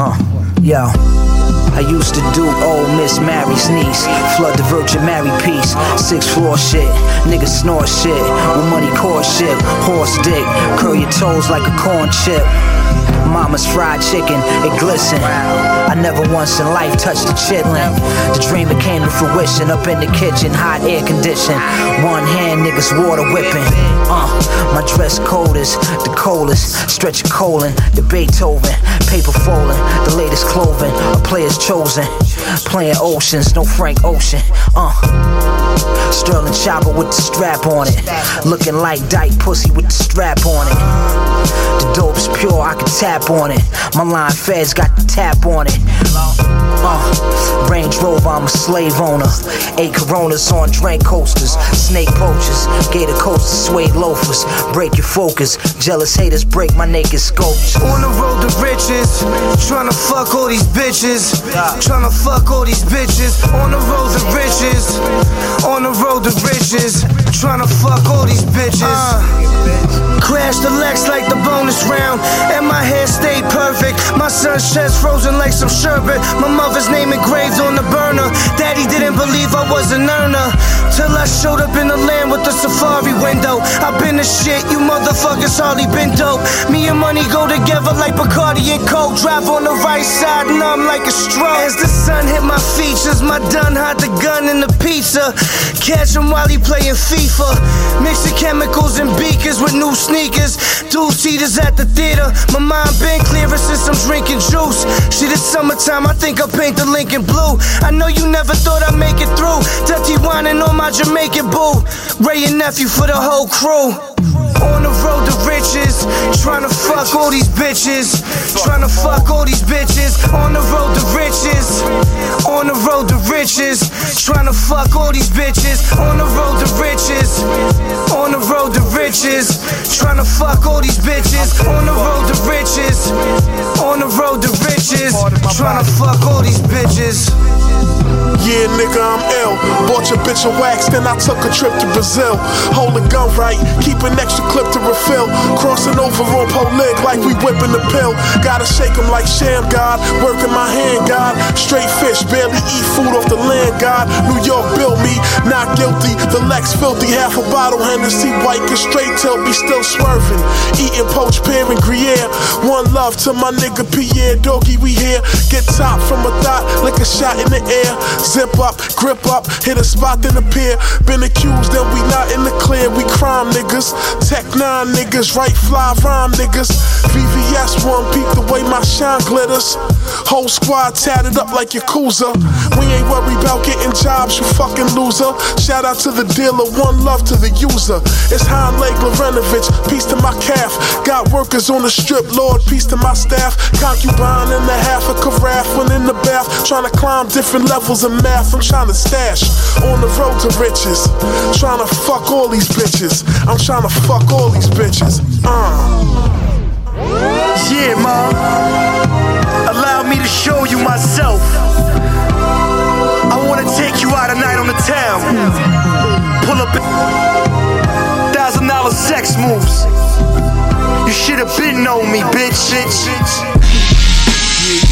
Uh, yo. I used to do old Miss Mary's niece. Flood the Virgin Mary piece. Six floor shit. Niggas snort shit. With money court shit. Horse dick. Curl your toes like a corn chip. Mama's fried chicken, it glisten. I never once in life touched a chitlin. The dream it came to fruition up in the kitchen, hot air condition. One hand niggas water whipping. Uh, my dress code is the coldest. Stretch a colon, the Beethoven. Paper folding, the latest clothing. A player's chosen. Playing oceans, no Frank Ocean. Uh. Sterling chopper with the strap on it. Looking like dyke pussy with the strap on it. The dope's pure, I can tap on it. My line feds got the tap on it. Uh, Range Rover, I'm a slave owner. Eight Coronas on drink coasters. Snake poachers, gator coasters, suede loafers. Break your focus. Jealous haters break my naked scopes. On the road to riches, tryna fuck all these bitches. Tryna fuck all these bitches. On the road to riches, on the road to riches. Tryna fuck all these bitches. Uh, crash the Lex like the bonus round, and my hair stayed perfect. My son's chest frozen like some sherbet. My mother's name engraved on the burner. Daddy didn't believe I was an earner till I showed up in the land with the safari window. I've been the shit, you motherfuckers hardly been dope. Me and money go together like Bacardi and Coke. Drive on the right side, numb like a stroke. As the sun hit my features, my done hide the gun in the pizza. Catch him while he playing FIFA. Mixing chemicals and with new sneakers. Two seaters at the theater. My mind been clearer since I'm drinking juice. Shit, it's summertime, I think I'll paint the Lincoln blue. I know you never thought I'd make it through. Dirty whining on my Jamaican boo. Wray and Nephew for the whole crew. On the road to riches, tryna fuck all these bitches. Tryna fuck all these bitches. On the road to riches, on the road to riches. Tryna fuck all these bitches. On the road to riches, on the to riches. Fuck all these bitches. On the road to riches, on the road to riches. Tryna fuck all these bitches. Yeah, nigga, I'm ill. Bought your bitch a wax, then I took a trip to Brazil. Hold the gun right, keep an extra clip to refill. Crossing over on pole leg like we whipping the pill. Gotta shake 'em like Shammgod, working my hand. Straight fish, barely eat food off the land, God. New York built me, not guilty. The Lex filthy, half a bottle Hennessy, white and straight till me still swerving. Eating poached pear and Gruyere. One love to my nigga Pierre, doggy, we here. Get top from a thought, like a shot in the air. Zip up, grip up, hit a spot then appear. Been accused, then we not in the clear. We crime niggas, Tech 9 niggas, right fly rhyme niggas. VVS one peep the way my shine glitters. Whole squad tatted up like Yakuza. We ain't worried about getting jobs, you fucking loser. Shout out to the dealer, one love to the user. It's Han Lake Lorenovich, peace to my calf. Got workers on the strip, Lord, peace to my staff. Concubine in the half a carafe, when in the bath, trying to climb different levels of math. I'm trying to stash on the road to riches. Trying to fuck all these bitches. I'm trying to fuck all these bitches. Uh. Yeah, mom. Allow me to show you myself. I wanna take you out tonight on the town. Pull up thousand dollar sex moves. You should have been known me, bitch.